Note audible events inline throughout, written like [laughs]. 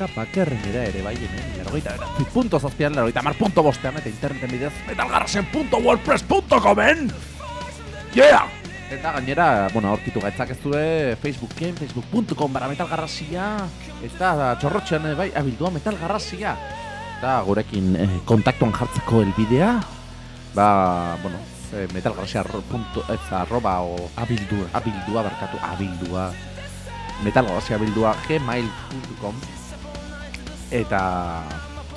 eta bakerrenera ere bai hemen, larogeita beratzi punto zazpian, larogeita mar punto bostean, eta interneten bidez, metalgarrasen.wordpress.comen! Yeah! Eta gainera, bueno, aurkitu gaitzak ez due Facebooken, facebook.com bara metalgarrazia Eta txorrotxean eh, bai, abildua metalgarrazia Eta gurekin eh, kontaktuan jartzeko elbidea Ba, bueno, eh, metalgarrazia punto, ez arroba o Abildua. abildua barkatu, abildua Metalgarrazia abildua gmail.com Eta,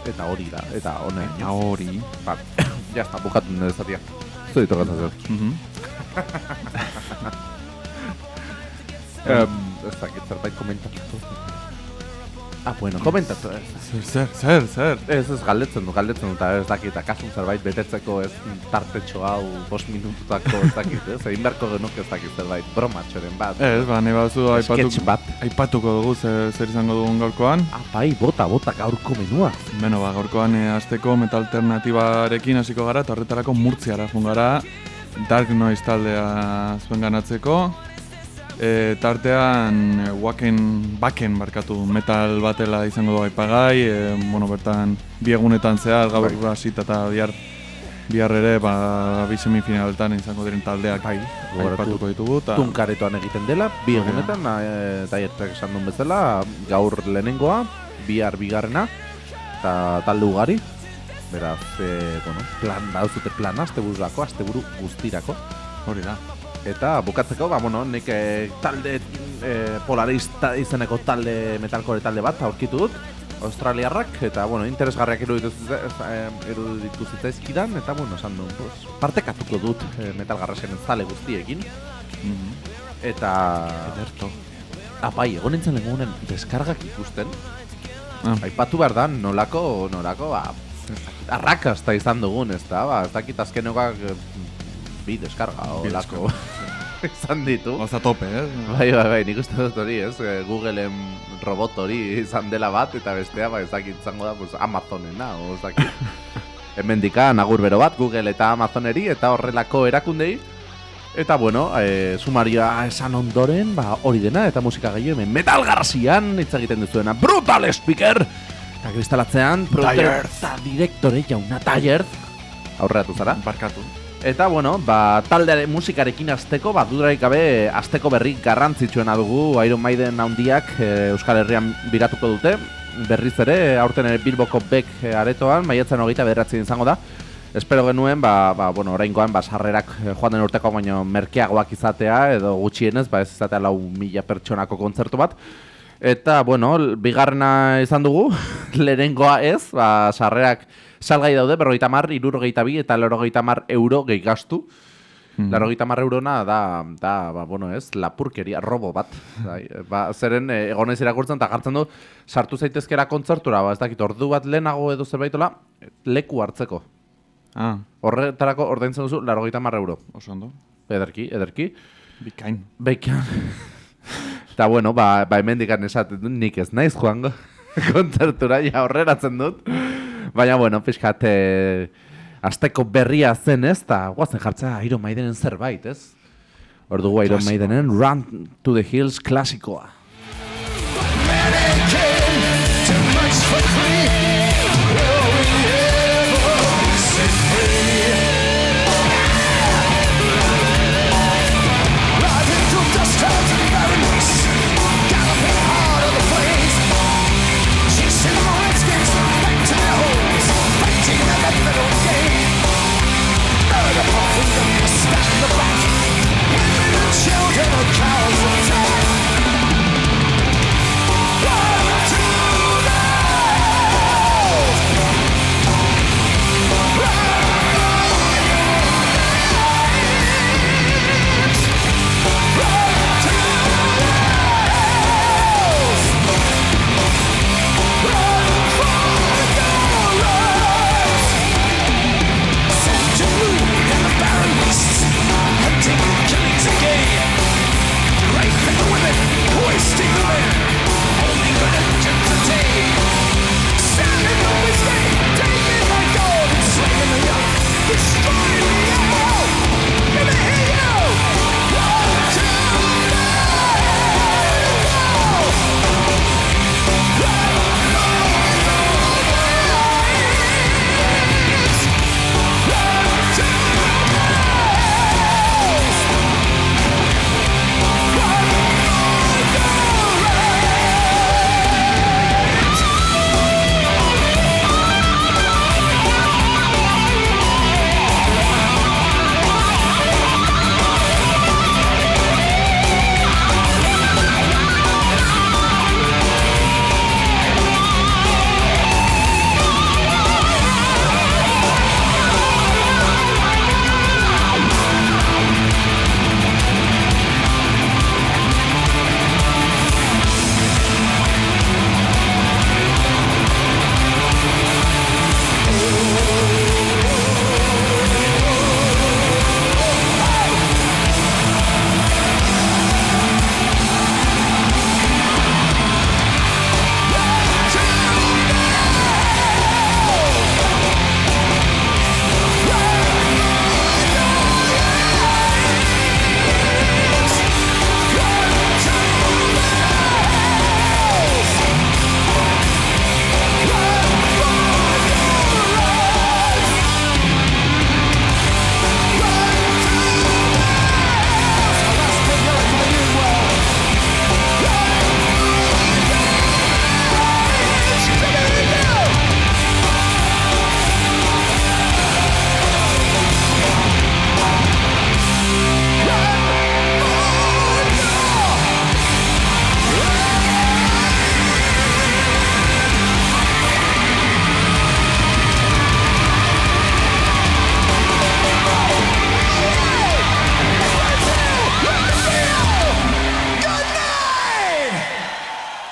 eta hori da, eta honen Ja hori. Ba, [laughs] está, bukatu nire zatia Zuri tokatzen zer Mhm. [laughs] Um, ez dakit zerbait komentatu. Ah, bueno, komentatu. Ez, Zer, zer, zer, zer. ez, ez galdetzen du, galdetzen du, eta ez dakit, akasun zerbait betetzeko ez tartetxo hau, bost minututako ez dakit, ez, egin beharko genuke ez dakit zerbait, bromatxoren bat. Ez, ba, nahi bazu aipatu, Sketch bat. aipatuko dugu zer, zer izango dugun gaurkoan. Ah, bai, bota, bota, gaurko menua. Beno, ba, gaurkoan e, azteko metal alternatibarekin hasiko gara, eta horretarako murtziara joan gara, Dark Noise taldea zuen ganatzeko. E, tartean, e, waken, baken barkatu metal batela izango du aipagai, e, bueno, bertan bi egunetan zehar, gaur Bai. hasita eta bihar, bihar ere, ba, bi semifinaletan izango diren taldeak Bai, aipatuko ditugu, eta Tunkaretoan egiten dela, bi Hori da. egunetan, e, taiertzak esan duen bezala, gaur lehenengoa, bihar bigarrena, eta talde ugari. Beraz, e, bueno, plan, baduzute plana, azte bururako, azte buru guztirako. hori da. Eta bukatzeko, ba, bueno, nik eh, talde eh, polarista izeneko talde metalcore talde bat aurkitu dut, australiarrak, eta, bueno, interesgarriak iruditu eh, zitzaizkidan, eta, bueno, esan duen, pues, partekatuko dut eh, metalgarrasen zale guztiekin, Mhm. eta... Ederto. Ah, bai, egon nintzen lehenunen deskargak ikusten, Ah, aipatu behar da, nolako, nolako, ba, arrakasta izan dugun, ez da, ba, ez dakit azkenekoak eh, bi deskarga, olako, [laughs] izan ditu. Oza tope, eh? Bai, bai, bai, nik uste dut hori, ez? Eh, Googleen robot hori izan dela bat, eta bestea, ba, ez dakit izango da, pues, Amazonena, o ez dakit. [laughs] Hemendikan agur bero bat, Google eta Amazoneri, eta horrelako erakundei. Eta, bueno, e, sumarioa esan ondoren, ba, hori dena, eta musika gehiago hemen Metal Garzian, hitz egiten duzuena, Brutal Speaker! Eta kristalatzean, eta direktore jauna Tayert, aurreratu zara. Barkatu. Eta, bueno, ba, taldearen musikarekin azteko, ba, dudarik gabe azteko berri garrantzitsuena dugu Iron Maiden handiak e, Euskal Herrian biratuko dute. Berriz ere, aurten ere Bilboko Bek e, aretoan, maiatzen hogeita bederatzen izango da. Espero genuen, ba, ba, bueno, oraingoan, ba, sarrerak e, joan den urteko baino merkeagoak izatea, edo gutxienez, ba, ez izatea lau mila pertsonako kontzertu bat. Eta, bueno, bigarrena izan dugu, [laughs] lehenengoa ez, ba, sarrerak salgai daude, berrogeita mar, irurogeita bi, eta lorogeita mar euro gehi gastu. Mhm. Larogeita mar eurona da, da ba, bueno ez, lapurkeria, robo bat. Bai, ba, zeren, e, egonez irakurtzen eta gartzen du, sartu zaitezkera kontzertura, ba, ez dakit, ordu bat lehenago edo zerbaitola, leku hartzeko. Ah, Horretarako ordaintzen duzu, larogeita mar euro. oso ondo. Ederki, ederki. Bikain. Beikan. Eta bueno, ba, ba hemendikan esaten dut, nik ez naiz joango [laughs] kontzertura, ja horreratzen dut. Baina, bueno, pixkat, e, azteko berria zen ez, eta guazen jartzea Iron Maidenen zerbait, ez? Hor dugu Iron. Maidenen Run to the Hills klasikoa. Children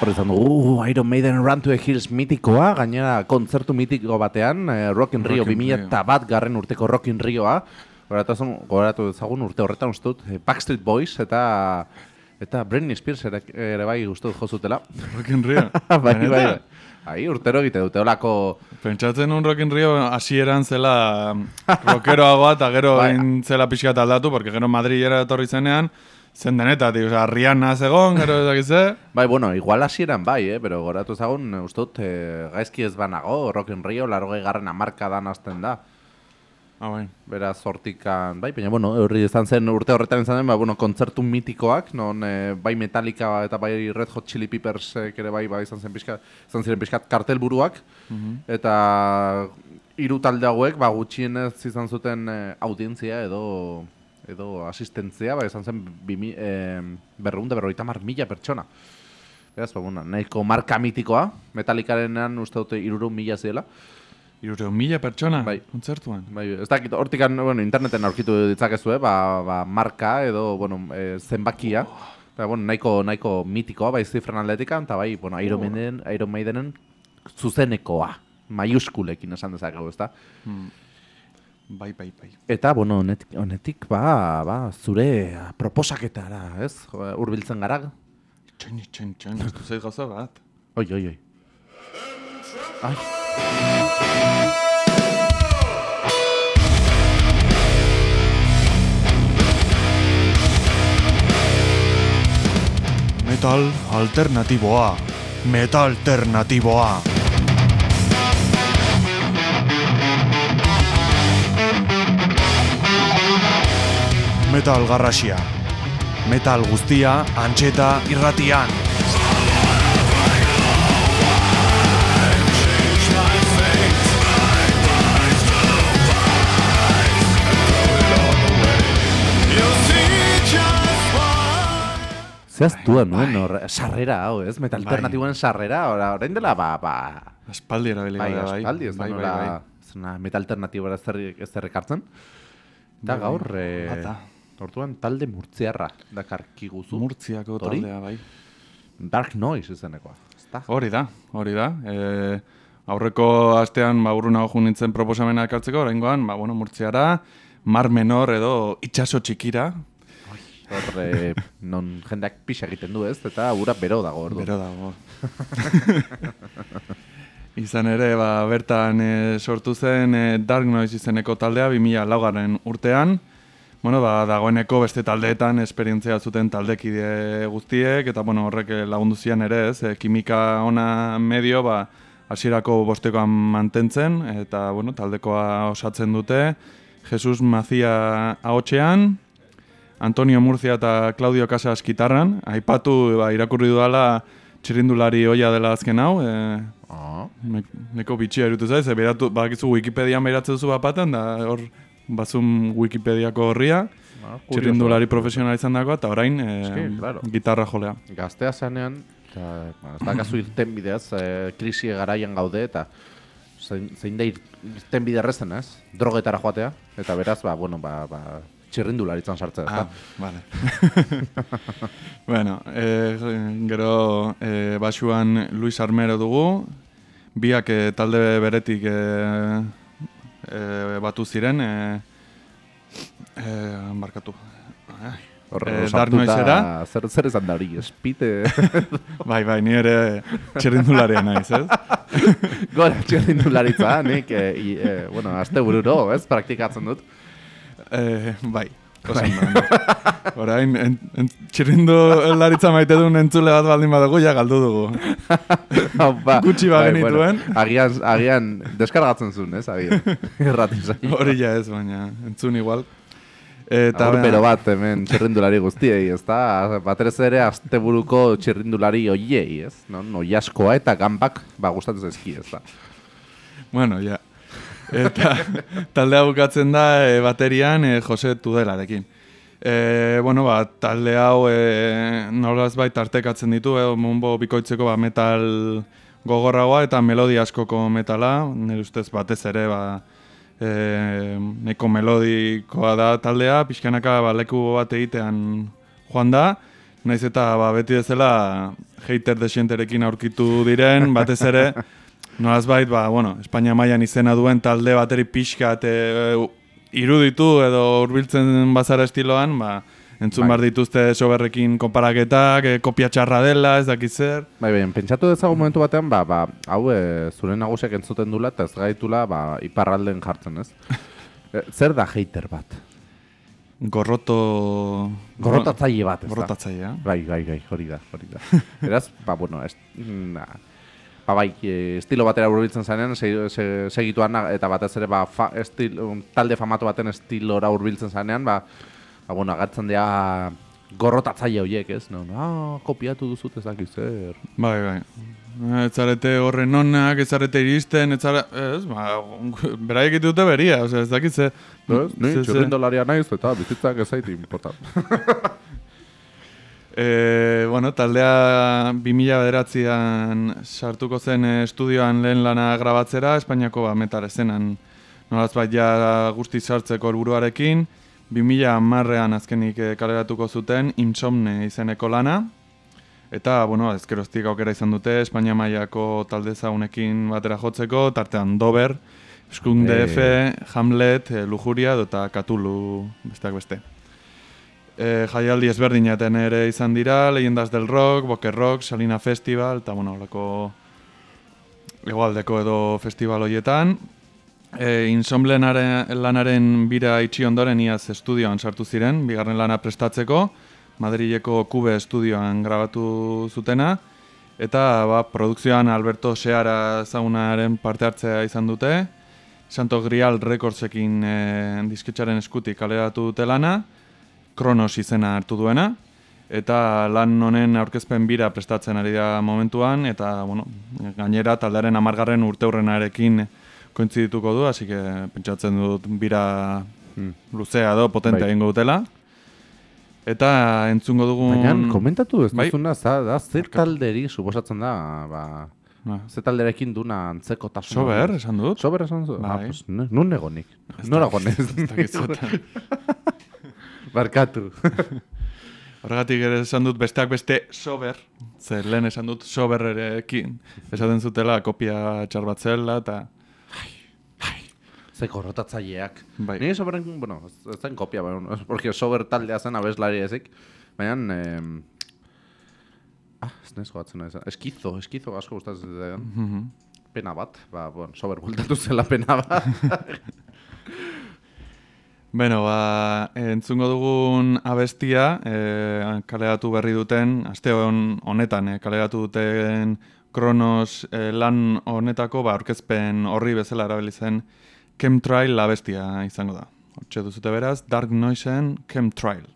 Horri izan dugu, uh, Iron Maiden Run to the Hills mitikoa, gainera kontzertu mitiko batean, eh, Rock in Rio Rock in 2000 eta bat garren urteko Rock in Rioa, gogoratu ezagun- gogoratu ezagun urte horretan uste dut, eh, Backstreet Boys eta eta Britney Spears ere, ere bai dut jozutela. Rock in Rio. [laughs] bai, bai? Bai, urtero egite dute, olako... Pentsatzen un Rock in Rio hasieran zela rockeroagoa eta gero [laughs] Bai. zela pixkat aldatu, porque gero Madrilera etorri zenean, zen denetatik, osea, Rihanna zegon, gero ezakize, Bai, bueno, igual hasieran bai, eh, pero goratu ezagun, eh, uste dut, eh, gaizki ez banago, Rock in Rio, largoi garren amarka dan azten da. ah, bai. Beraz, hortikan, bai, baina, bueno, horri izan zen, urte horretan izan den, ba, bueno, kontzertu mitikoak, non eh, bai Metallica eta bai Red Hot Chili Peppers eh, ere bai, bai izan, zen pixka, izan ziren pixkat kartelburuak, eta hiru talde hauek, ba, gutxienez izan zuten eh, audientzia edo edo asistentzia, ba, izan zen bimi, eh, berreunda berroita mar mila pertsona. Beraz, ba, bueno, nahiko marka mitikoa, Metallicarenan uste dute irurun mila ziela. Irure mila pertsona, Bai. kontzertuan. Bai, ez dakit, hortikan, bueno, interneten aurkitu ditzakezue, ba, ba, marka edo, bueno, e, zenbakia. Eta, bueno, nahiko, nahiko mitikoa, bai, zifran aldetikan, eta bai, bueno, Iron Maiden, Iron Maidenen zuzenekoa, maiuskulekin esan dezakegu, ezta? Bai, bai, bai. Eta, bueno, honetik, honetik ba, ba, zure proposaketara, ez? Urbiltzen gara. Txain, txain, txain, ez du zait gauza bat. Oi, oi, oi. Ai, Metal alternatiboa. Metal alternatiboa. Metal garrasia. Metal guztia antxeta irratian. zehaz duen nuen hor, sarrera hau, ez? Meta alternatiboen sarrera, ora, orain dela, ba, ba, Aspaldi erabili bai, gara, bai. aspaldi, ez da bai, bai, bai. ez una meta alternatibora ez zer- zer ekartzen. Eta Bai, bai. gaur, eh, Bata. Orduan talde murtziarra dakarkiguzu. Murtziako Hori? taldea, bai. Dark Noise izenekoa. Ezta? Hori da, hori da. E, aurreko astean ba, urruna nintzen proposamena ekartzeko, oraingoan, ba, bueno, murtziara, mar menor edo itxaso txikira, Hor, eh, non jendeak pixa egiten du ez, eta ura bero dago orduan. bero dago. [laughs] Izan ere, ba, bertan e, sortu zen e, Dark Noise izeneko taldea 2000 laugarren urtean. Bueno, ba, dagoeneko beste taldeetan esperientzia zuten taldekide guztiek, eta bueno, horrek eh, lagundu zian ere ez, e, kimika ona medio, ba, hasierako bostekoan mantentzen, eta bueno, taldekoa osatzen dute, Jesus Mazia ahotxean, Antonio Murcia eta Claudio Casas gitarran, aipatu ba, irakurri dudala txirindulari oia dela azken hau, e, Ne- Neko bitxia erutu zaiz, e, beratu, badakizu Wikipedian beratzen duzu bapaten, da hor bazun Wikipediako horria, ah, txirrindulari profesional izan dago, eta orain e, Eske, claro. gitarra jolea. Gaztea zenean, eta, ba, ez dakazu irten bideaz, e, krisi garaian gaude, eta zein, zein da ir- irten bide errezen, ez? Drogetara joatea, eta beraz, ba, bueno, ba, ba, txirrindularitzan sartzea, Ah, vale. [laughs] bueno, e, gero e, basuan Luis Armero dugu, biak e, talde beretik e, e, batu ziren, e, e, markatu. Ai. Hor, sartuta, Dark Noisera? Zer, zer izan da hori, espite, [laughs] Bai, bai, ni ere txirrindularia naiz, ez? [laughs] gora txirrindularitza, nik, e, e, bueno, azte bururo, ez, praktikatzen dut. Eh, bai. Orain, en, en, txirrindu laritza maite duen entzule bat baldin badugu, ja galdu dugu. [laughs] ba, Gutxi bagenituen. agian, agian, deskargatzen zuen, ez, agian. [laughs] Hori ja ez, baina entzun igual. Eta Eta bero bat hemen txirrindulari guztiei, ez da? Baterez ere asteburuko txirrindulari oiei, ez? Non, oiaskoa eta gambak, ba, gustatzen zaizki, ez da? Bueno, ja. Eta taldea bukatzen da e, baterian e, Jose Tudelarekin. E, bueno, ba, talde hau e, nolaz tartekatzen ditu, e, munbo bikoitzeko ba, metal gogorragoa eta melodia askoko metala, nire ustez batez ere ba, e, neko melodikoa da taldea, pixkanaka ba, leku bat egitean joan da, Naiz eta ba, beti bezala hater desienterekin aurkitu diren, batez ere, [laughs] nolaz bait, ba, bueno, Espainia mailan izena duen talde bateri pixkat e, iruditu edo hurbiltzen bazara estiloan, ba, entzun Bai. behar dituzte soberrekin konparaketak, e, kopia txarra dela, ez dakit zer. Bai, bai, pentsatu dezagun momentu batean, ba, ba, hau e, zure nagusiak entzuten dula eta ez gaitula ba, iparralden jartzen, ez? [laughs] E, Zer da hater bat? Gorroto... Gorrotatzaile bat, ez da? Gorrotatzailea. Bai, bai, bai, hori da, hori da. [laughs] Beraz, ba, bueno, ez, na, ba, bai, e, estilo batera hurbiltzen zanean, se, se, segituan, eta batez ere, ba, fa, estil, talde famatu baten estilora hurbiltzen zanean, ba, ba, bueno, agertzen dira gorrotatzaile horiek, ez? No, ah, kopiatu duzut ez dakiz zer. Bai, bai. Ez zarete horren onak, ez zarete iristen, ez zara... Ez, ba, beraiek dute beria, osea, ez dakit ze... Ez, ni txurrindolaria naiz eta bizitzak ez zait importan. [laughs] E, bueno, taldea 2000 bederatzean sartuko zen eh, estudioan lehen lana grabatzera, Espainiako ba, metal ezenan nolaz bat ja guzti sartzeko helburuarekin. 2000 marrean azkenik eh, kaleratuko zuten Insomne izeneko lana. Eta, bueno, ezkeroztik aukera izan dute, Espainia mailako talde zaunekin batera jotzeko, tartean Dober, Skunk Eh. DF, Hamlet, Lujuria eta Katulu besteak beste. E, jaialdi ezberdinaten ere izan dira, Leyendas del Rock, Boker Rock, Salina Festival, eta bueno, olako egoaldeko edo festival horietan. E, Insomlenaren lanaren bira itxi ondoren iaz estudioan sartu ziren, bigarren lana prestatzeko, Madrileko Kube estudioan grabatu zutena, eta ba, produkzioan Alberto Seara zaunaren parte hartzea izan dute, Santo Grial Recordsekin e, disketxaren eskutik kaleratu dute lana, Kronos izena hartu duena, eta lan honen aurkezpen bira prestatzen ari da momentuan, eta bueno, gainera taldearen amargarren urte hurrenarekin kointzidituko du, hasi que pentsatzen dut bira Hmm. luzea edo potentea Bai. egingo dutela. Eta entzungo dugun... Baina, komentatu ez Bai. duzuna, za, da, zer talderi suposatzen da, ba, Ah, ze talderekin duna antzeko tasun. Sober, esan dut. Sober esan? Ah, Bai. pues, nu- nun egonik. Nora gonez. Ez. [laughs] Barkatu. [laughs] Horregatik ere esan dut besteak beste sober, ze lehen esan dut soberrerekin, esaten zutela kopia txar bat zela, eta Ze korrotatzaileak. Bai. Ni soberen, bueno, ez ez zen kopia, bueno, es porque sober taldea zen abeslari ezik. Baina, eh, ah, ez nez gogatzen nahi Eskizo, eskizo asko gustatzen zitzaidan. mhm. Pena bat, ba, bueno, sober bultatu zela pena bat. [laughs] Beno, ba, entzungo dugun abestia, e, kaleratu berri duten, aste hon, honetan, e, kaleratu duten Kronos e, lan honetako, ba, aurkezpen horri bezala erabili zen Chemtrail abestia izango da. Hortxe duzute beraz, Dark Noisen. Chemtrail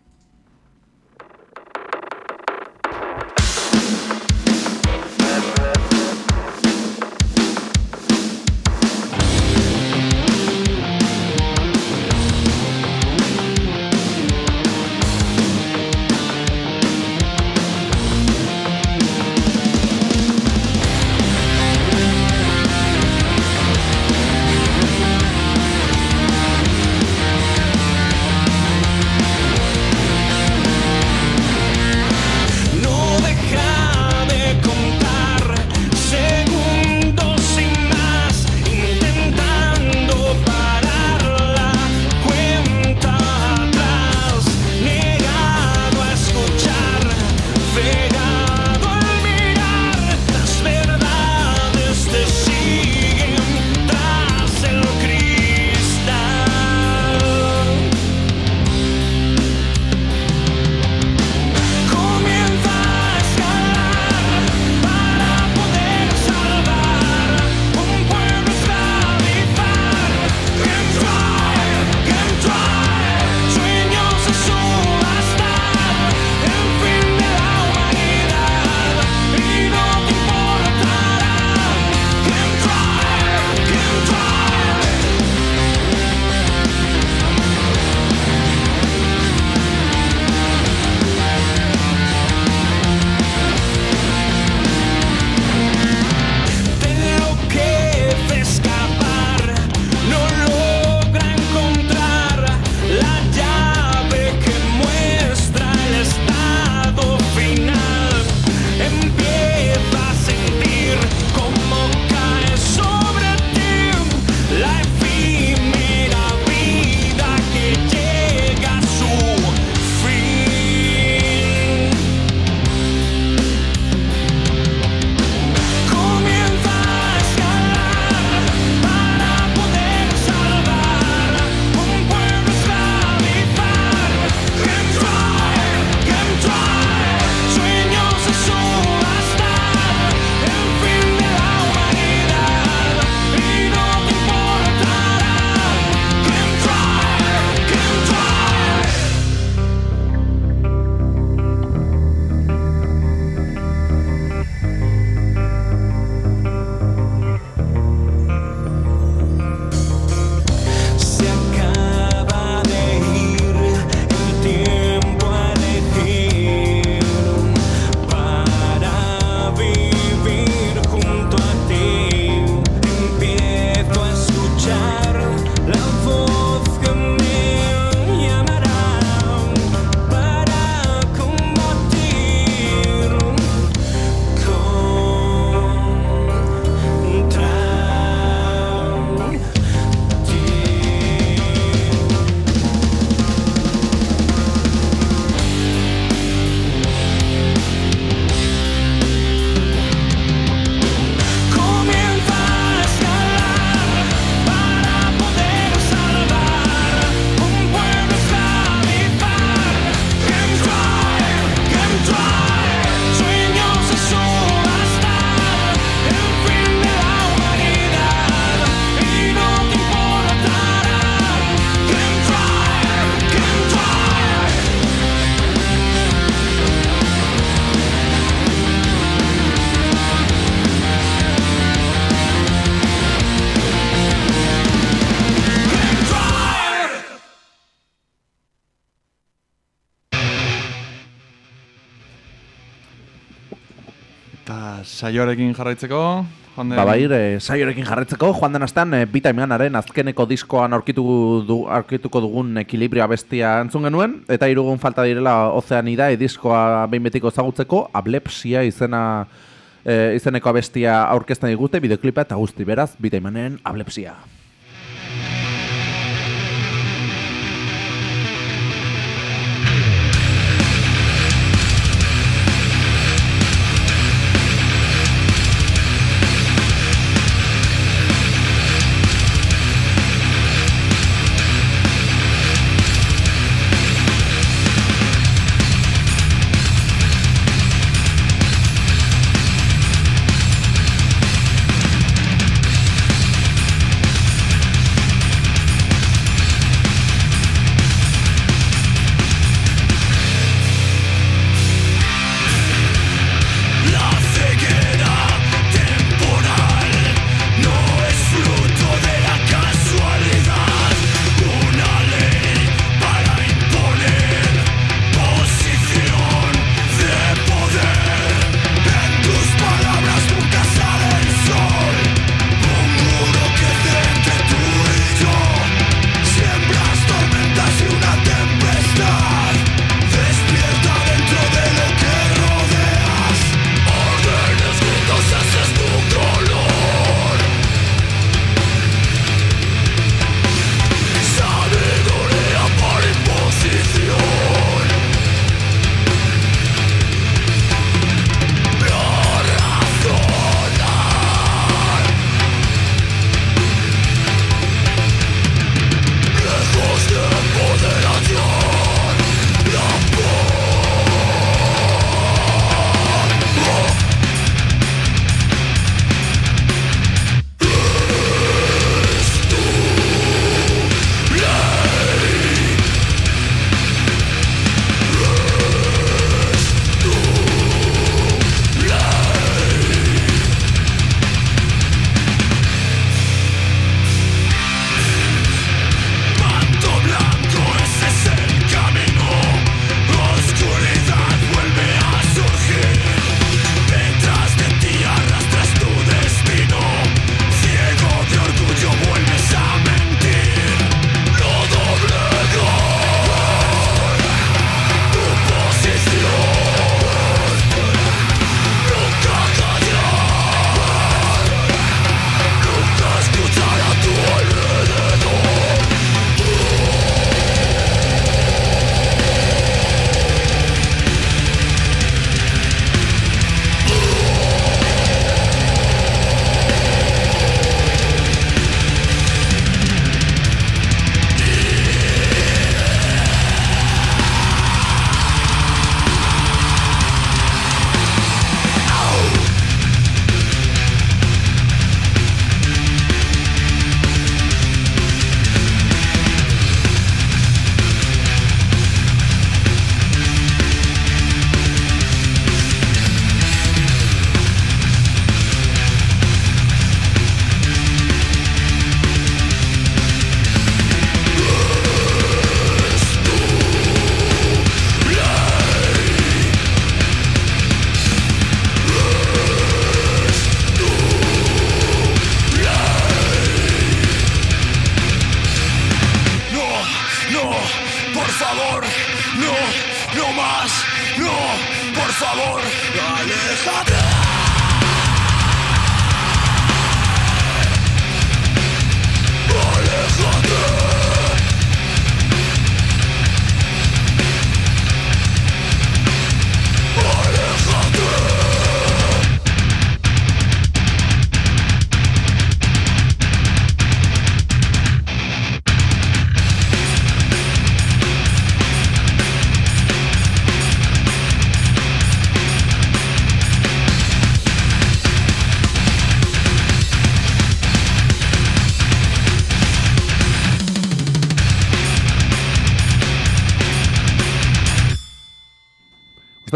saioarekin jarraitzeko. Ba bai, e, saioarekin jarraitzeko, joan denaztan, e, eh, bita imanaren azkeneko diskoan aurkituko dugun ekilibrioa bestia entzun genuen, eta irugun falta direla ozeanida, e, eh, diskoa behin betiko ezagutzeko, ablepsia izena, e, izeneko abestia aurkezten digute, bideoklipa eta guzti beraz, bita ablepsia.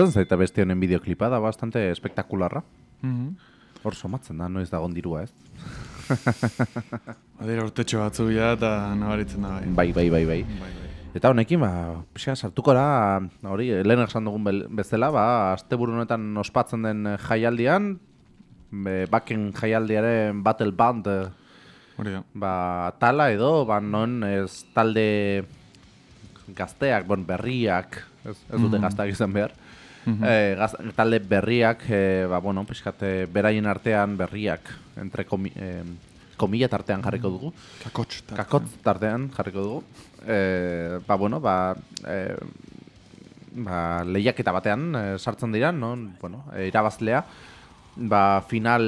Gustatzen zaita beste honen bideoklipa da bastante espektakularra. Mm -hmm. Hor somatzen da, noiz dagon dirua, ez? [laughs] Badira urtetxo batzu ja eta nabaritzen da bai. Bai, bai, bai, bai. bai, bai. Eta honekin, ba, pixka sartuko da, hori, lehen esan dugun bezala, ba, asteburu honetan ospatzen den jaialdian, be, baken jaialdiaren battle band eh, hori da. Ba, tala edo, ba, non ez talde gazteak, bon, berriak, ez, ez dute mm -hmm. gazteak izan behar, eh, gaz, talde berriak, eh, ba, bueno, pixkat, eh, beraien artean berriak, entre komi, eh, komila tartean jarriko dugu. Kakotx. ta- Kakotz tartean jarriko dugu. E, ba, bueno, ba, e, ba, lehiaketa batean e, sartzen dira, no? bueno, e, irabazlea, ba, final,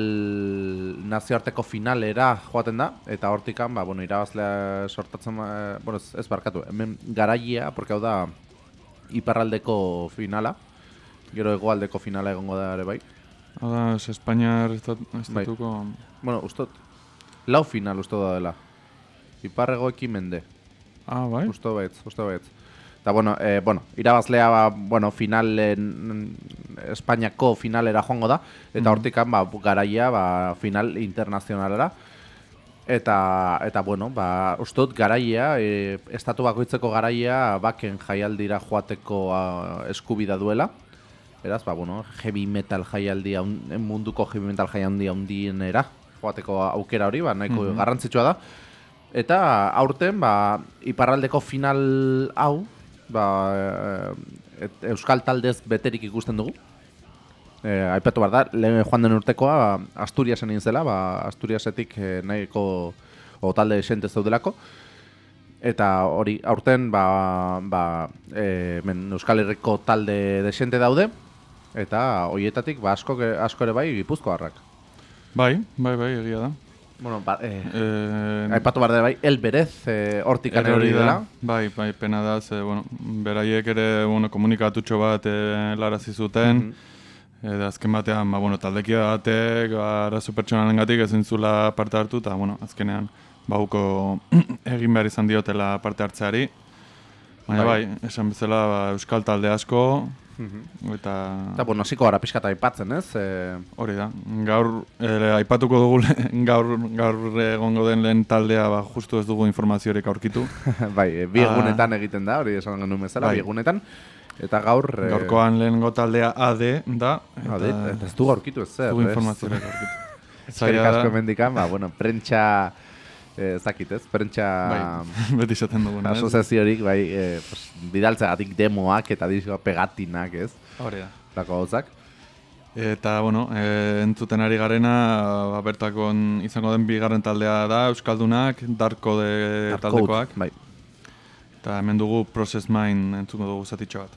nazioarteko finalera joaten da, eta hortikan, ba, bueno, irabazlea sortatzen, ba, bueno, ez, ez barkatu, hemen garaia, porque hau da, iparraldeko finala, gero hegoaldeko finala egongo da ere bai. Hau da, ez Espainiar estat- Bai. estatuko... Bueno, ustot, lau final uste da dela. Iparrego mende. Ah, bai? Usto baitz, usto baitz. Eta, bueno, eh, bueno, irabazlea, ba, bueno, finalen, Espainiako finalera joango da, eta hortikan, ba, garaia, ba, final internazionalera. Eta, eta bueno, ba, ustot garaia, e, estatu bakoitzeko garaia baken jaialdira joateko a, eskubida duela. Beraz, ba, bueno, heavy metal jaialdi, haun- munduko heavy metal jaialdi handienera joateko aukera hori, ba, nahiko garrantzitsua da. Eta aurten, ba, iparraldeko final hau, ba, e, et- euskal taldez beterik ikusten dugu. E, aipatu behar da, lehen joan den urtekoa Asturiasen egin zela, ba, Asturiasetik e, nahiko o talde esente zeudelako. Eta hori, aurten, ba, ba, e, men, Euskal Herriko talde desente daude, eta horietatik, ba, asko, asko ere bai, gipuzkoarrak. Bai, bai, bai, egia da. Bueno, ba, e, Eh, aipatu behar da bai, Elberez, e, hortik hori dela. Bai, bai, pena da, ze, bueno, beraiek ere, bueno, komunikatutxo bat e, larazi zuten, Mhm. Eta azken batean, ba, bueno, taldekia batek, ba, arazo pertsonalen gatik ezin zula parte hartu, eta, bueno, azkenean, bauko [clears throat] egin behar izan diotela parte hartzeari. Baina bai, Bai. esan bezala, ba, euskal talde asko, eta Eta, bueno, hasiko gara pixka eta aipatzen, ez? E, hori da. Gaur, ere, aipatuko dugu, [laughs] gaur, gaur egongo den lehen taldea, ba, justu ez dugu informaziorik aurkitu. [laughs] bai, e, bi Ah. egunetan egiten da, hori esan genuen bezala, Bai. bi egunetan. Eta gaur... e, Gaurkoan lehengo taldea AD da, eta, eta ez du aurkitu ez zer, dugu ez? informaziorik aurkitu. [laughs] Eskerrik Zaila da. asko mendikan, ba, bueno, prentxa... Eh, ez dakit, ez? Prentxa... Bai, [laughs] beti esaten dugun, ez? Asoziaziorik, bai, eh, pues, bidaltzegatik demoak eta disko pegatinak, ez? Hori da. Lako gauzak. Eta, bueno, e, entzuten ari garena, ba, bertakon izango den bigarren taldea da, Euskaldunak, Darko de Dark taldekoak. Code, Bai. Eta hemen dugu Process Mind entzuko dugu zatitxo bat.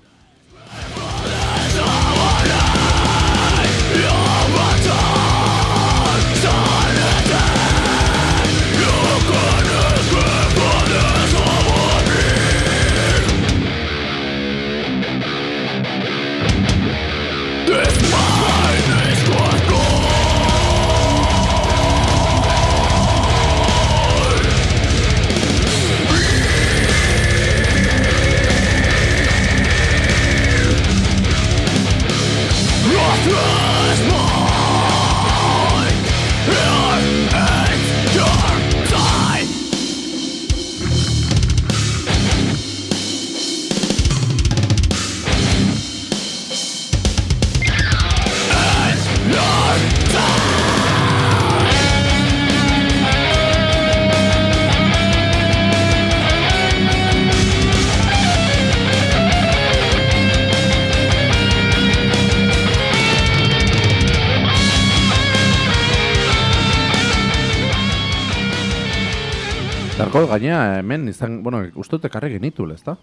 Darko gainea hemen izan, bueno, uste dut ekarri genitu, ezta?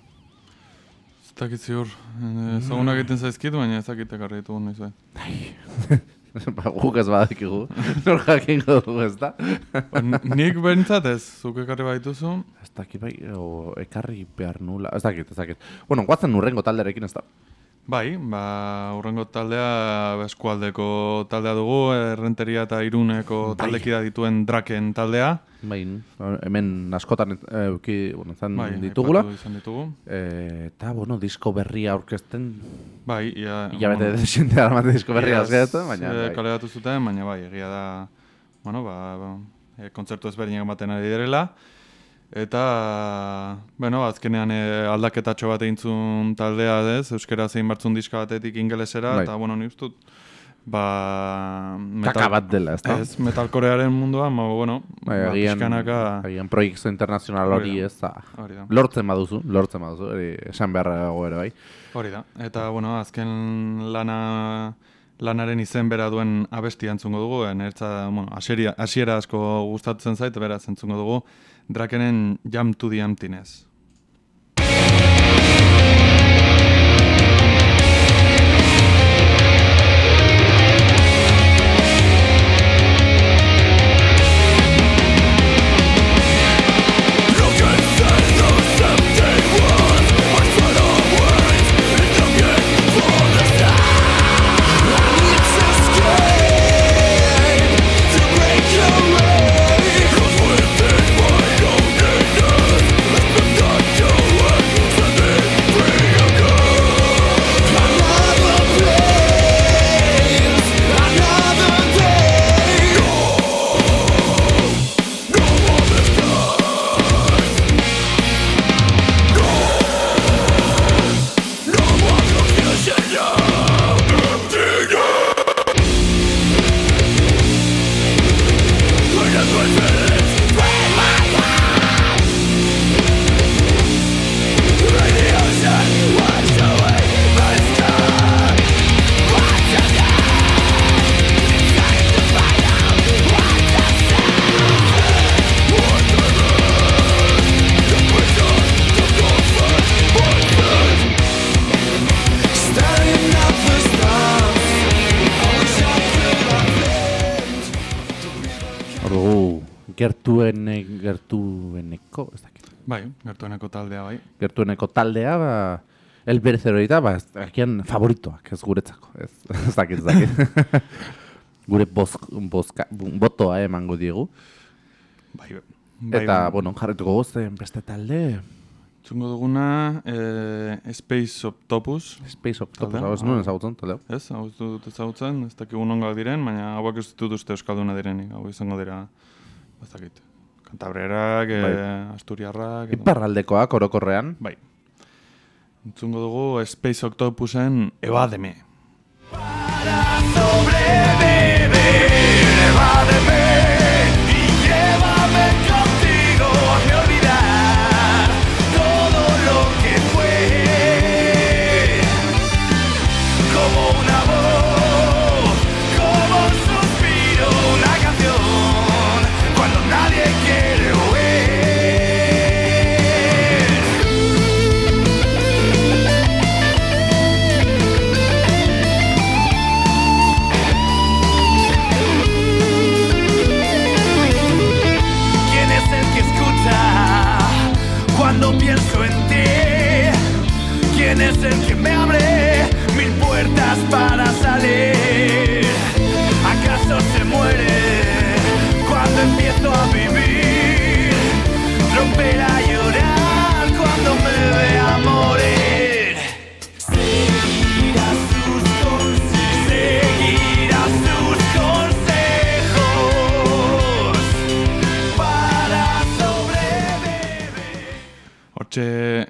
Ez dakit ziur, ezagunak egiten zaizkit, baina ez dakit ekarri ditugu noiz bai. [laughs] ba, guk ez badakigu, [laughs] nor jakingo dugu, ezta? Ba, n- nik behintzat ez, zuk ekarri baituzu, ez dakit bai, o, ekarri behar nula, ez dakit, ez dakit. Bueno, guatzen urrengo talderekin, ezta? Bai, ba, urrengo taldea eskualdeko taldea dugu, errenteria eta iruneko Bai. taldekida dituen draken taldea. Bai, hemen askotan eh, euki, bueno, zan Bai, ditugula. izan ditugu. Eh, eta, bueno, disko berria aurkezten, Bai, ia... hilabete bueno, desente aramate disko berria azgeetan, baina... eh, bai. kaleratu zuten, baina bai, egia da, bueno, ba, ba, e, kontzertu ezberdinak ematen ari direla. Eta, bueno, azkenean e, aldaketatxo bat eintzun taldea ez, euskera zein bartzun diska batetik ingelesera, Bai. eta, bueno, ni ustut, ba... Kaka bat dela, ez da? Ez, metalkorearen munduan, ba, bueno, Bai, ba, agian, pixkanaka... agian proiektu internazional hori ez da. Hori da. Lortzen baduzu, lortzen baduzu, hori esan beharra dago ere bai. Hori da. Eta, bueno, azken lana lanaren izen bera duen abestia entzungo dugu, nertza, bueno, hasiera asko gustatzen zait, beraz entzungo dugu, Drakenen Jam to the Emptiness. Bai, gertueneko taldea bai. Gertueneko taldea, ba, el berezerorita, ba, agian favoritoak, ez guretzako, ez, [laughs] ez dakit, ez dakit. [laughs] Gure bozk, bozka, botoa emango diegu. Bai, bai, Eta, bai. bueno, jarretuko gozten beste talde, Entzungo duguna, eh, Space Octopus, Space Octopus, hau ez nuen ezagutzen, taldea. ez? Hau ez dut ezagutzen, ez dakigu nongoak diren, baina hauak ez ditut uste euskalduna direnik, hau izango dira, ez dakit. Kantabrerak, eh, Bai. Asturiarrak, edo- Iparraldekoak orokorrean, Bai. Entzungo dugu Space Octopusen Evademe. Llévame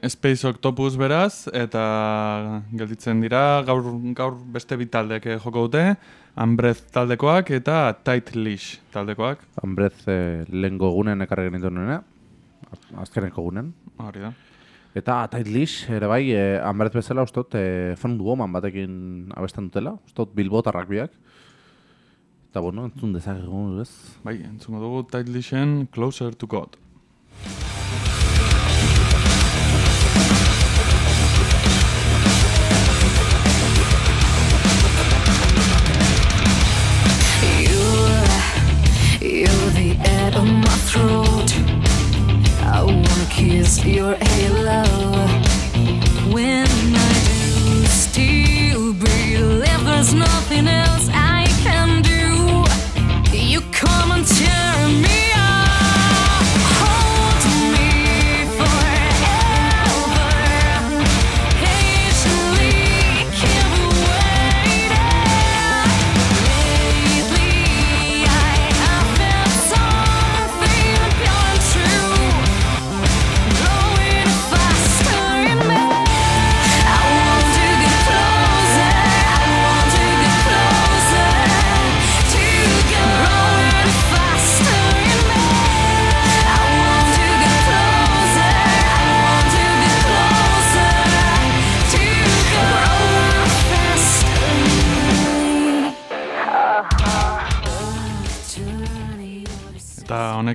Space Octopus beraz, eta gelditzen dira gaur, gaur beste bi taldek eh, joko dute, Unbreath taldekoak eta Tight Leash taldekoak. hanbrez eh, lehengo gunen ekarri genituen nena, azkeneko gunen. Hori da. Eta Tight Leash, ere bai, eh, hanbrez bezala ustot eh, Found Woman batekin abesten dutela, ustot bilbotarrak biak. Eta bueno, entzun dezakegu, ez? Bai, entzungo dugu Tight Leashen Closer to God. You're, your halo.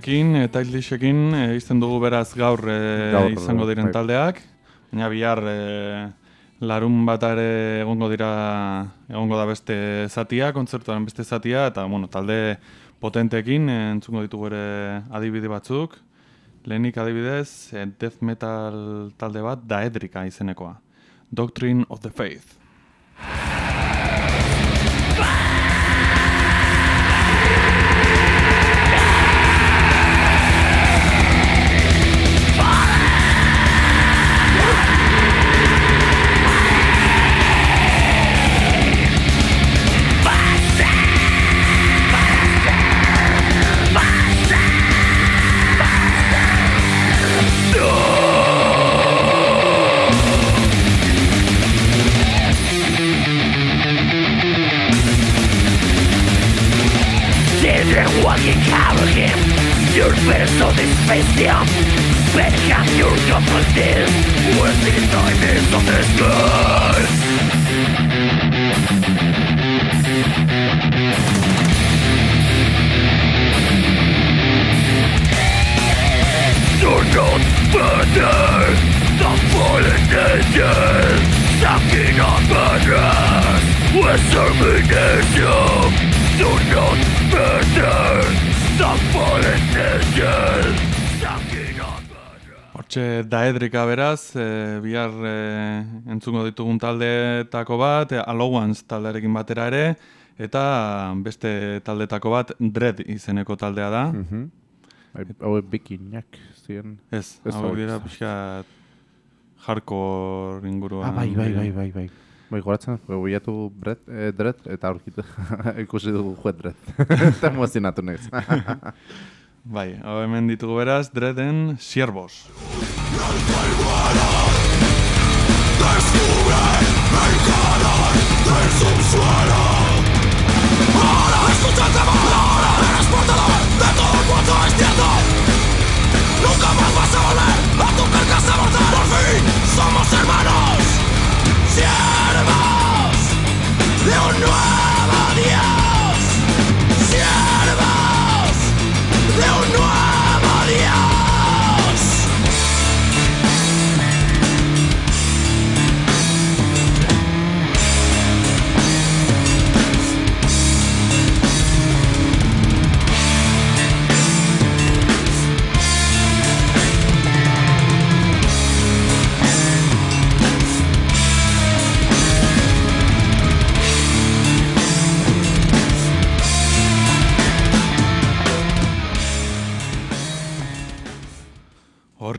Honekin, eta Tilishekin e, izten dugu beraz gaur, e, Gaur, izango diren bai. taldeak. Baina bihar e, larun bat ere egongo dira, egongo da beste zatia, kontzertuaren beste zatia, eta bueno, talde potentekin e, entzungo ditugu ere adibide batzuk. Lehenik adibidez, e, death metal talde bat, Daedrika izenekoa. Doctrine of the Faith. fucking cover him Your better so this face down Better have your compass this Where's the diamonds of the sky? You're not better The fallen angels Sucking on murderers With termination You're not Hortxe daedrika beraz, e, bihar e, entzungo ditugun taldeetako bat, e, Allowance taldearekin batera ere, eta beste taldetako bat Dread izeneko taldea da. Mhm. Bai, Hauek bikinak ziren. Ez, hauek. dira pixka hardcore inguruan. Ah, bai, bai, bai, bai, bai. Bai, goratzen, bilatu bret, eh, dret, eta aurkitu [laughs] ikusi dugu juet dret. [laughs] Eta emozionatu nez. [laughs] Bai, hau hemen ditugu beraz, Dreaden Siervos. Nunca más vas a volver a tu carcasa mortal Por fin somos hermanos Siervos de un nuevo Dios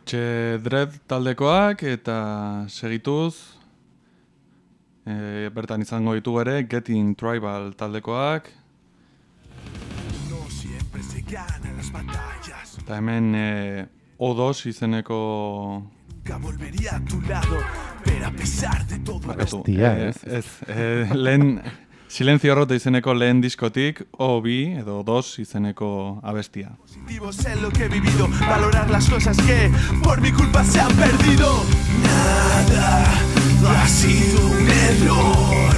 Hortxe Dread taldekoak eta segituz e, bertan izango ditugu ere Getting Tribal taldekoak No se ganan las batallas eta hemen e, O2 izeneko Nunca volvería a tu lado Pero a pesar de todo Bestia, eh, ez? ez, eh, lehen Silencio Roto izeneko lehen diskotik O2 edo 2 izeneko abestia. positivos en lo que he vivido, valorar las cosas que por mi culpa se han perdido. Nada ha sido un error.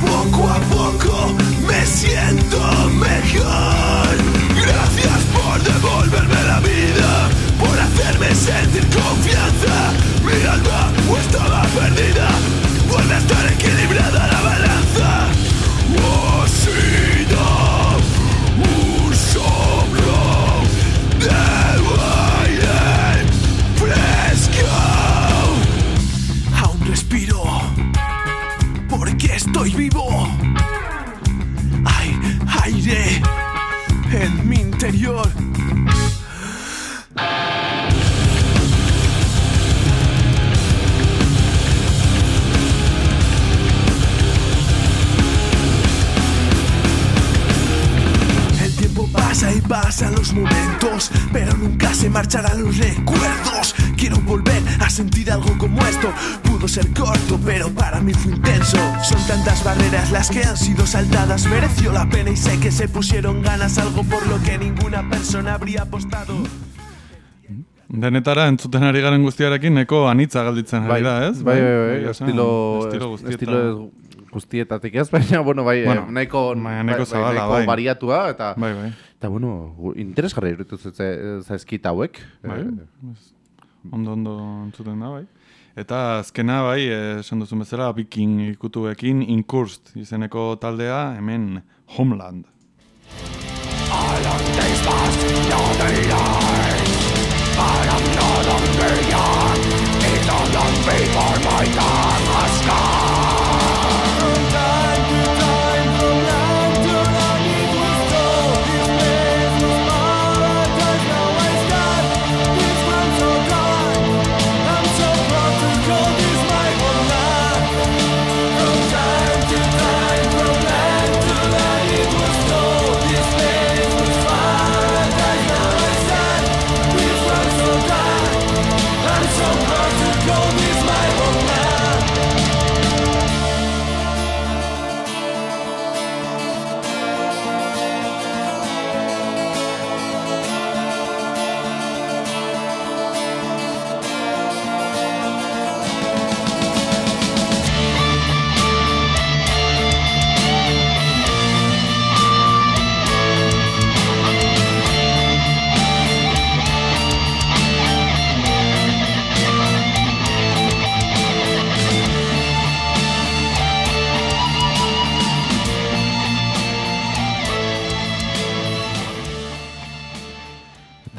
Poco a poco me siento mejor. Gracias por devolverme la vida, por hacerme sentir confianza. Mi alma estaba perdida, vuelve a estar equilibrada estoy vivo. Hay aire en mi interior. Pasa y pasan los momentos, pero nunca se marcharán los recuerdos. Quiero volver a sentir algo como esto. Pudo ser corto, pero para mí fue intenso. Son tantas barreras las que han sido saltadas. Mereció la pena y sé que se pusieron ganas, algo por lo que ninguna persona habría apostado. Denetara entzuten ari garen guztiarekin neko anitza galditzen ari da, ez? Bai, bai, bai, estilo, estilo estilo guztietatik ez, [laughs] baina, bueno, bai, Bueno, eh, nahiko, baina nahiko bai, zabala, nahiko bai. variatua, eta, Bai, bai. eta bueno, interesgarri iruditu zaitze- zaizkit hauek. Bai, Eh, ondo ondo entzuten da, bai. Eta azkena, bai, eh, esan duzun bezala, viking ikutuekin Inkurst izeneko taldea, hemen Homeland.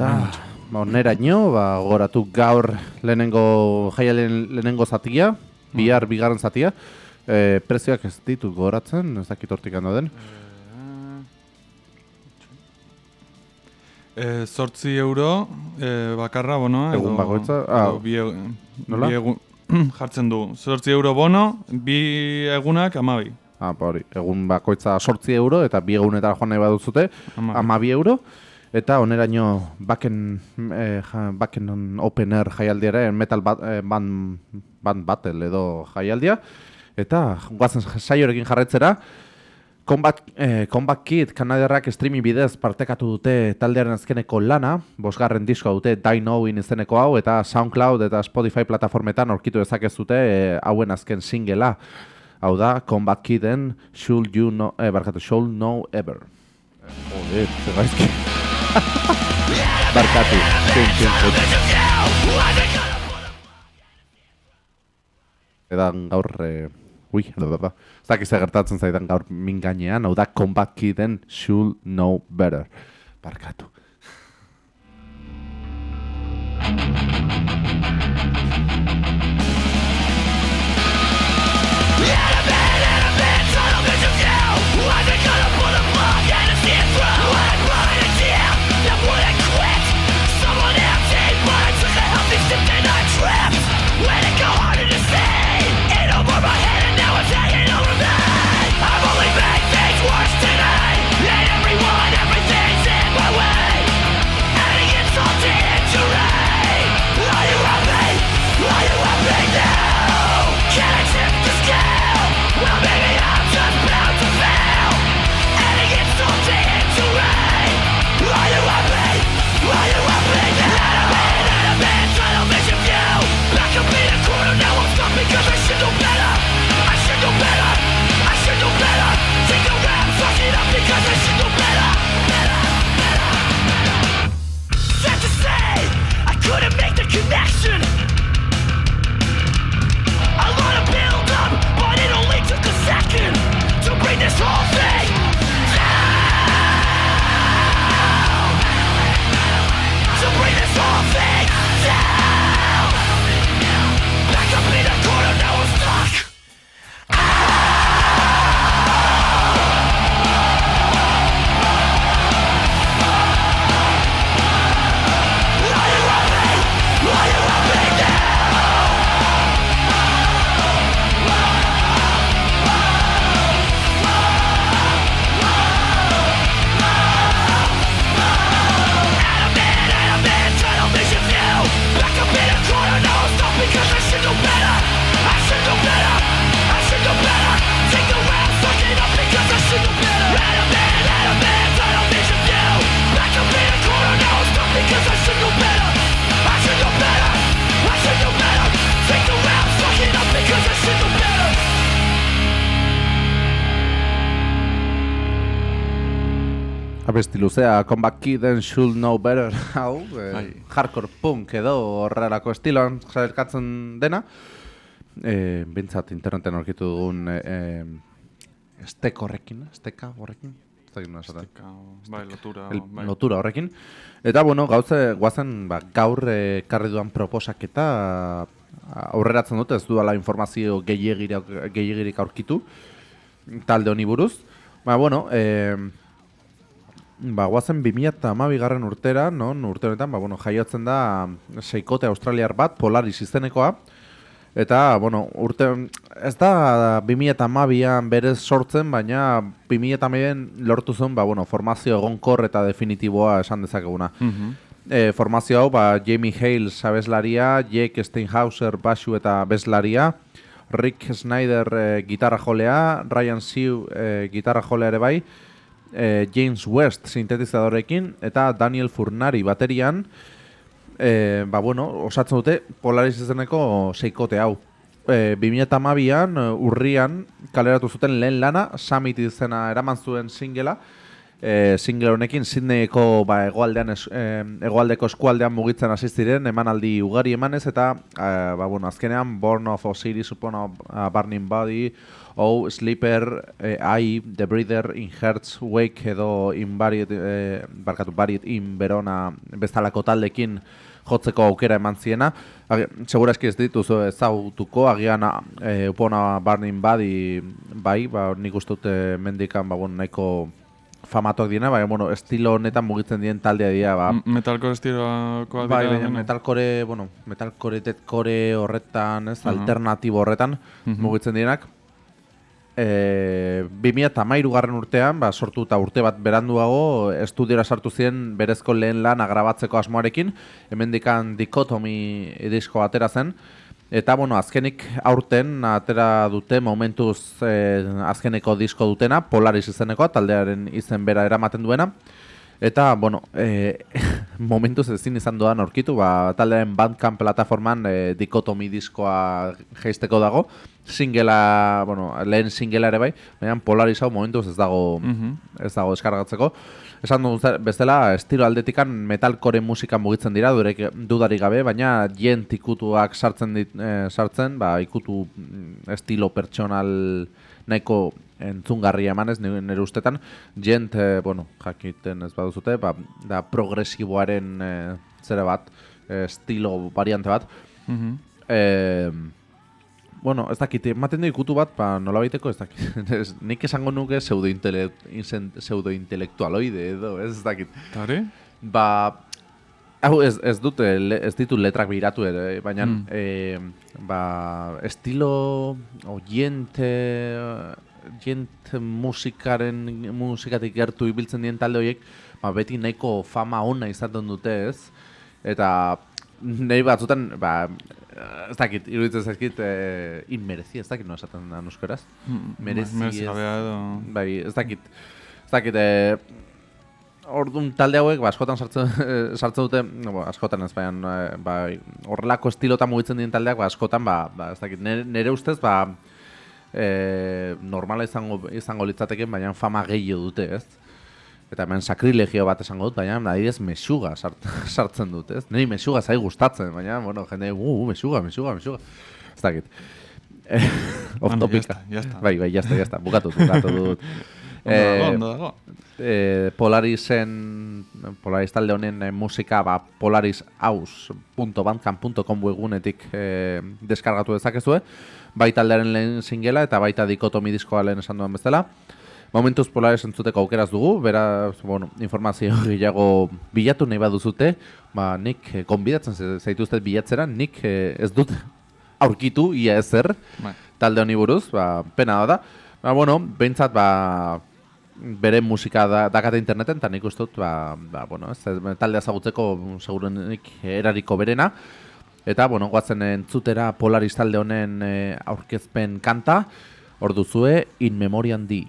Eta, ba, oneraino, ba, gogoratu gaur lehenengo, jaialen lehenengo zatia, bihar bigarren zatia, e, prezioak ez ditut gogoratzen, ez dakit hortik handa den. E, zortzi euro e, bakarra bonoa. Egun bakoitza? Ah, bi, nola? bi egun, [clears throat] jartzen du. Zortzi euro bono, bi egunak amabi. Ah, ba hori, egun bakoitza sortzi euro, eta bi egunetara joan nahi baduzute, Hamabi. ama bi euro, eta oneraino baken, eh, ja, baken open air jaialdiara, eh, metal bat, eh, band, band battle edo jaialdia, eta guazen saiorekin jarretzera, Combat, eh, Combat Kid kanadiarrak streaming bidez partekatu dute taldearen azkeneko lana, bosgarren diskoa dute Die Knowin izeneko hau, eta SoundCloud eta Spotify plataformetan aurkitu dezakezute eh, hauen azken singela. Hau da, Combat Kiden Should You Know, eh, barkatu, Should Know Ever. Joder, ze gaizki. [laughs] barkatu. Edan gaur, eh, ui, da, ez dakiz gertatzen zaidan gaur min gainean, hau da Combat Kiden Should Know Better. Barkatu. Abesti luzea, Come Back Kid and Should Know Better, [laughs] hau, eh, Bai. hardcore punk edo horrelako estiloan zailkatzen dena. Eh, bintzat interneten aurkitu dugun eh, eh, estek horrekin, esteka horrekin, ez dakit nola esaten. Ka- Bai, lotura. El, bai. lotura horrekin. Eta, bueno, gauze, guazen, ba, gaur eh, ekarri duan proposaketa a- aurreratzen dute, ez duela informazio gehiegirik aurkitu talde honi buruz. Ba, bueno, eh, ba, guazen 2008 garren urtera, no? urte honetan, ba, bueno, jaiotzen da seikote australiar bat, Polaris izenekoa, Eta, bueno, urte, ez da 2008an berez sortzen, baina 2008an lortu zuen, ba, bueno, formazio egonkor eta definitiboa esan dezakeguna. Mhm. E, formazio hau, ba, Jamie Hales abeslaria, Jake Steinhauser basu eta bezlaria, Rick Snyder e, gitarra jolea, Ryan Siu e, gitarra jolea ere bai, e, James West sintetizadorekin, eta Daniel Furnari baterian, e, ba, bueno, osatzen dute Polaris izeneko seikote hau. E, 2008an, e, urrian, kaleratu zuten lehen lana, Summit izena eraman zuen singela, e, single honekin Sydneyko ba, egoaldean es, e, egoaldeko eskualdean mugitzen hasi ziren emanaldi ugari emanez eta e, ba, bueno, azkenean Born of Osiris upon a Burning Body ou Sleeper, e, Eye, The Breather, In Hearts, Wake edo In Buried, e, barkatu, Buried in Verona bezalako taldekin jotzeko aukera eman ziena. Segura ez dituzu ezagutuko, agian e, upona Burning Body bai, ba, nik uste dute mendikan ba, bueno, nahiko famatuak dira, baina, bueno, estilo honetan mugitzen diren taldea dira, ba, Metalcore estilokoa Bai, dira, baina bueno. metalcore, bueno, metalcore, deathcore horretan, ez, Aha. alternatibo horretan Mhm. mugitzen direnak. E, 2008 garren urtean, ba, sortu eta urte bat beranduago, estudiora sartu ziren berezko lehen lana grabatzeko asmoarekin, hemendikan dikotomi disko atera zen, Eta, bueno, azkenik aurten atera dute momentuz eh, azkeneko disko dutena, Polaris izenekoa, taldearen izen bera eramaten duena. Eta, bueno, e, [laughs] momentuz ezin izan doan aurkitu, ba, taldearen Bandcamp plataforman e, dikotomi diskoa geisteko dago. Singela, bueno, lehen singela ere bai, baina Polaris hau momentuz ez dago, Mhm. ez dago eskargatzeko. Esan dugu bestela, estilo aldetikan metalcore musika mugitzen dira, durek dudarik gabe, baina jent ikutuak sartzen, dit, eh, sartzen ba, ikutu mm, estilo pertsonal nahiko entzungarria emanez, nire, ustetan, jent, eh, bueno, jakiten ez baduzute, ba, da progresiboaren eh, zera bat, eh, estilo variante bat, Mhm. Eh, bueno, ez dakit, ematen du ikutu bat, ba, nola baiteko, ez dakit. [laughs] Ez, nik esango nuke pseudo-intelektualoide edo, ez, dakit. Hori? Ba, hau ez, ez dute, le, ez ditu letrak biratu ere, baina, Mm. eh, ba, estilo, o jent musikaren, musikatik gertu ibiltzen dien talde horiek, ba, beti nahiko fama ona izaten dute ez, eta nahi batzutan, ba, ez dakit, iruditzen zaizkit, eh, inmerezi, ez dakit no esaten da euskaraz. Mm, Merezi merezi ez- edo... Bai, ez dakit, ez dakit, eh, Orduan talde hauek ba, askotan sartzen, [laughs] sartzen dute, no, bo, askotan ez baina, eh, ba, horrelako estilotan mugitzen diren taldeak, ba, askotan, ba, ba, ez dakit, nire, nire ustez, ba, e, normala izango, izango litzateken, baina fama gehiago dute, ez? Eta hemen sakrilegio bat esango dut, baina adibidez mesuga sart, [laughs] sartzen dut, ez? Niri mesuga zai gustatzen, baina, bueno, jende, uh, uh, mesuga, mesuga, mesuga. Ez dakit. [laughs] Off Bueno, topic. ya está, ya está. Bai, bai, jazta, jazta. Bukatu, bukatu dut. [laughs] Dago, Eh, eh, Polarisen, Polaris talde honen eh, musika ba, polarishouse.bandcamp.com webgunetik eh, deskargatu dezakezue, bai taldearen lehen singela eta baita dikotomi diskoa lehen esan duen bezala. Momentuz Polaris entzuteko aukeraz dugu, beraz, bueno, informazio [laughs] gehiago bilatu nahi baduzute, ba, nik eh, konbidatzen ze- zaituztet bilatzera, nik eh, ez dut [laughs] aurkitu ia ezer, Bai. talde honi buruz, ba, pena da da. Ba, bueno, behintzat, ba, bere musika da, dakate interneten, eta nik uste dut, ba, ba, bueno, ez, ez, talde ezagutzeko segurenik erariko berena. Eta, bueno, guazen entzutera Polaris talde honen eh, aurkezpen kanta, hor duzue, In Memoriam Di.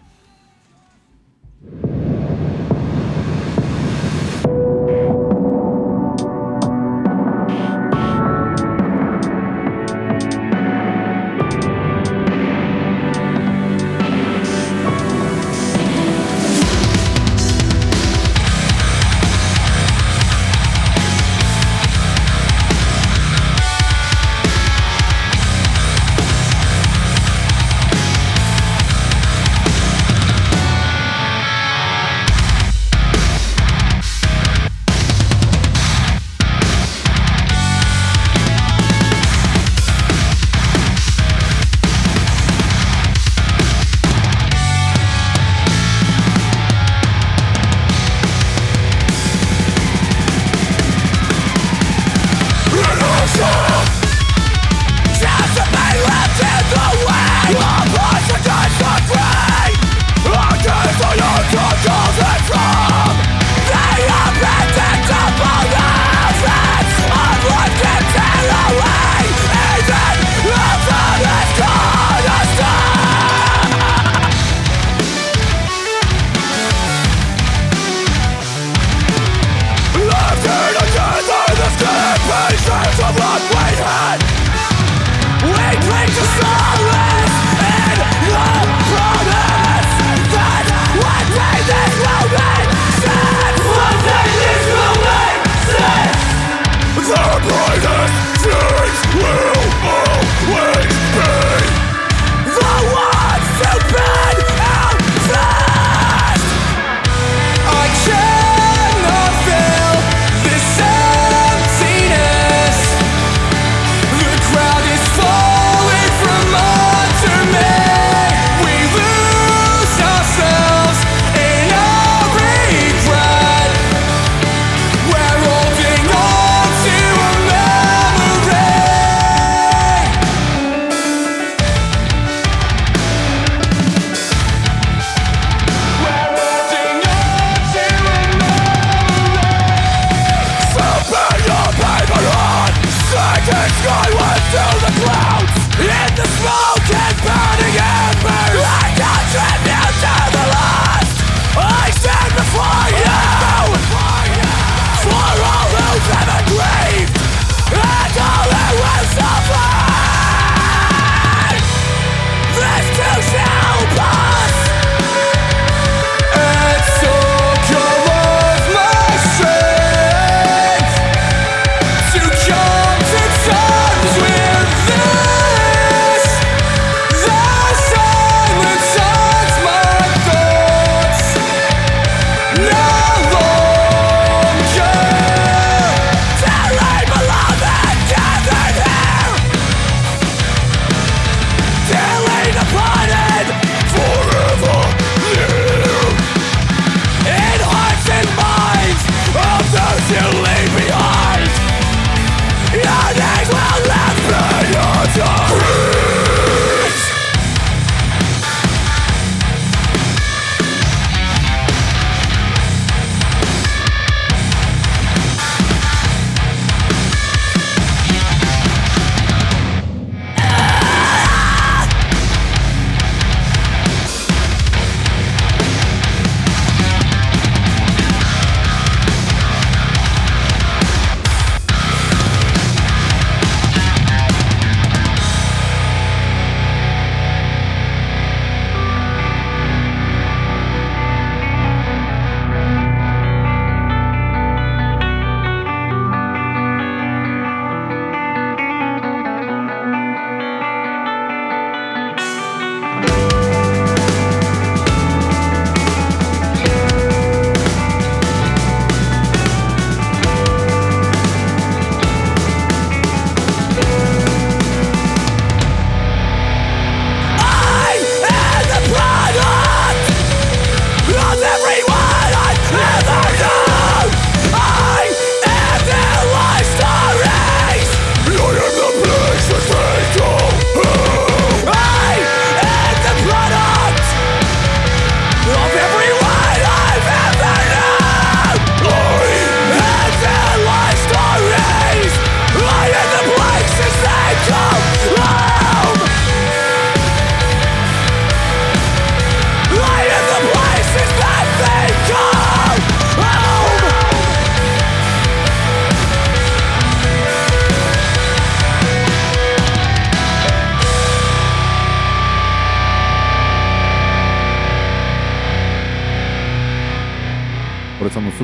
We hand We drink the soul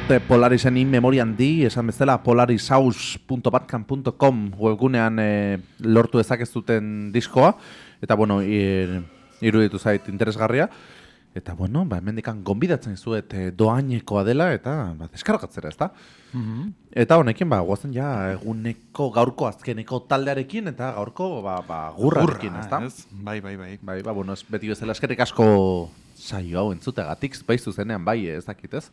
Duzute Polarisen in memorian di, esan bezala polarishouse.batkan.com webgunean e, lortu ezakezuten diskoa, eta bueno, ir, iruditu zait interesgarria, eta bueno, ba, hemendikan gonbidatzen zuet e, doainekoa dela, eta ba, deskargatzera, ezta? Eta honekin, ba, guazen ja, eguneko gaurko azkeneko taldearekin, eta gaurko, ba, ba gurrarekin, ezta? ez? Bai, bai, bai. Bai, ba, bueno, ez beti bezala eskerrik asko saio hau entzutegatik, bai zuzenean, bai, ez dakit, ez?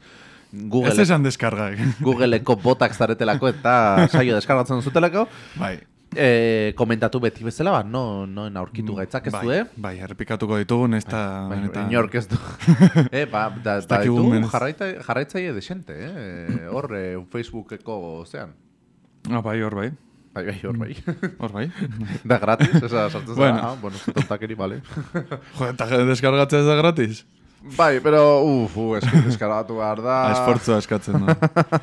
Ez Google, esan deskargak. [laughs] Googleeko botak zaretelako eta saio deskargatzen zutelako. bai. E, komentatu beti bezala, ba, no, noen aurkitu gaitzak ez du, bai, eh? bai, errepikatuko ditugun, ez da... Bai, benetan- inork ez du. [laughs] e, ba, da, da, ditu jarraitzaile desente, eh? Hor, eh, Facebookeko, zean. Ah, bai, hor bai. Bai, bai, hor bai. Hor bai. [laughs] da gratis, esa sartzen Bueno. bueno. ah, bueno, zutontakeri, bale. Jo, eta deskargatzea ez da gratis? Bai, pero, uf, uf, eski deskargatu behar da. [laughs] Esfortzua eskatzen du.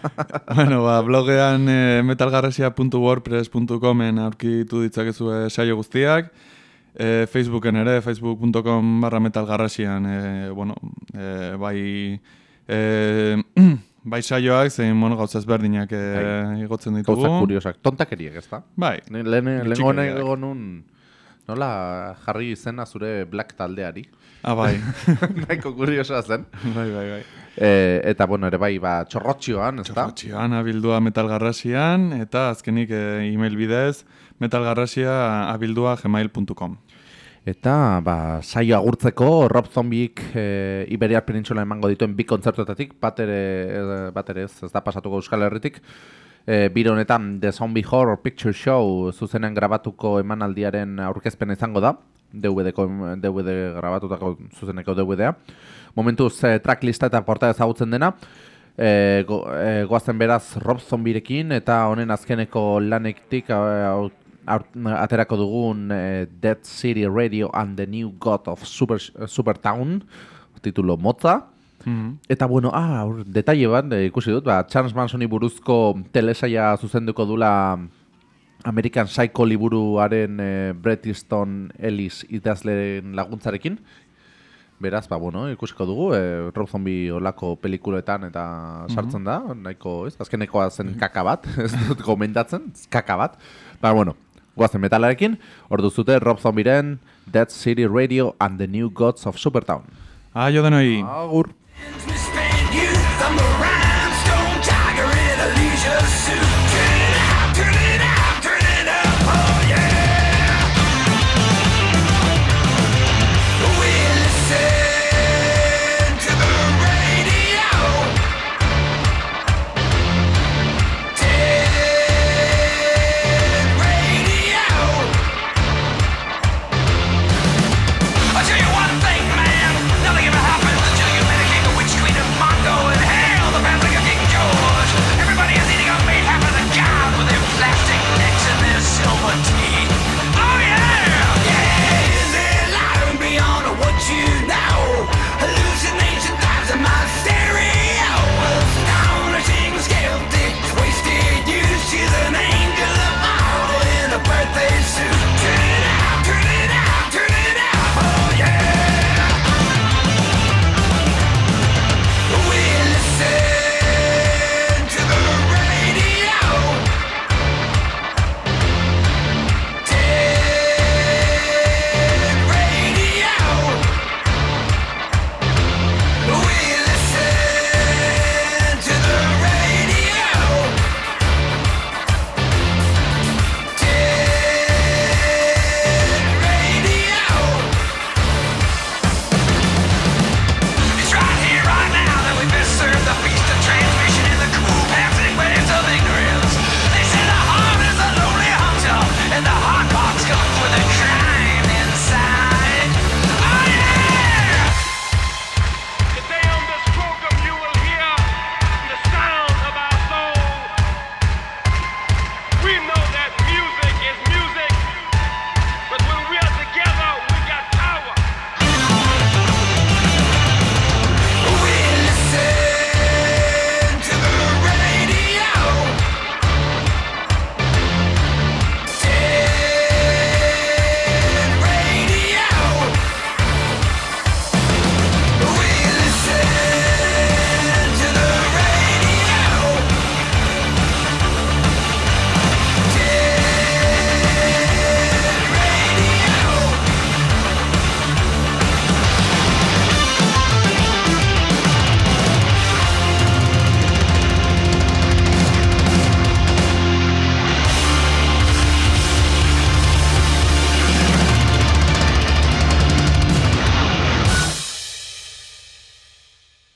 [laughs] bueno, ba, blogean e, metalgarrasia.wordpress.comen aurkitu ditzakezu e, saio guztiak. E, Facebooken ere, facebook.com barra metalgarrasian, e, bueno, e, bai, e, [clears throat] bai saioak, zein, bueno, gauza ezberdinak e, igotzen ditugu. Gauza kuriosak, tontakeriek, ez da? Bai, Lehen Txikeriak. egon nun, nola jarri izena zure Black taldeari. Ah, bai, [laughs] Nahiko kuriosoa zen. bai, bai, bai. E, eta, bueno, ere bai, ba, txorrotxioan, ez da? Txorrotxioan abildua metalgarrasian, eta azkenik e, email bidez metalgarrasia abildua gmail.com. Eta, ba, saio agurtzeko, Rob Zombiek e, Iberiar Penintzula emango dituen bi kontzertuetatik, bat ere, bat ere ez, ez da pasatuko Euskal Herritik. E, bire honetan The Zombie Horror Picture Show zuzenean grabatuko emanaldiaren aurkezpena izango da. DVD-ko, DVD grabatutako zuzeneko DVD-a. Momentuz e, tracklista eta porta ezagutzen dena. E, go, e, goazen beraz Rob Zombirekin eta honen azkeneko e, aur- aterako dugun e, Dead City Radio and the New God of Super, Supertown titulo motza. Eta bueno, ah, aur, detalle bat eh, ikusi dut, ba, Charles Mansoni buruzko telesaia zuzenduko dula American Psycho liburuaren e, Bret Easton Ellis idazleen laguntzarekin. Beraz, ba, bueno, ikusiko dugu, e, Rob Zombie olako pelikuletan eta sartzen da, nahiko, ez, azkenekoa zen kaka bat, [laughs] ez dut gomendatzen, kaka bat. Ba, bueno, guazen metalarekin, hor duzute Rob Zombieren Dead City Radio and the New Gods of Supertown. Aio denoi! Agur! Misspent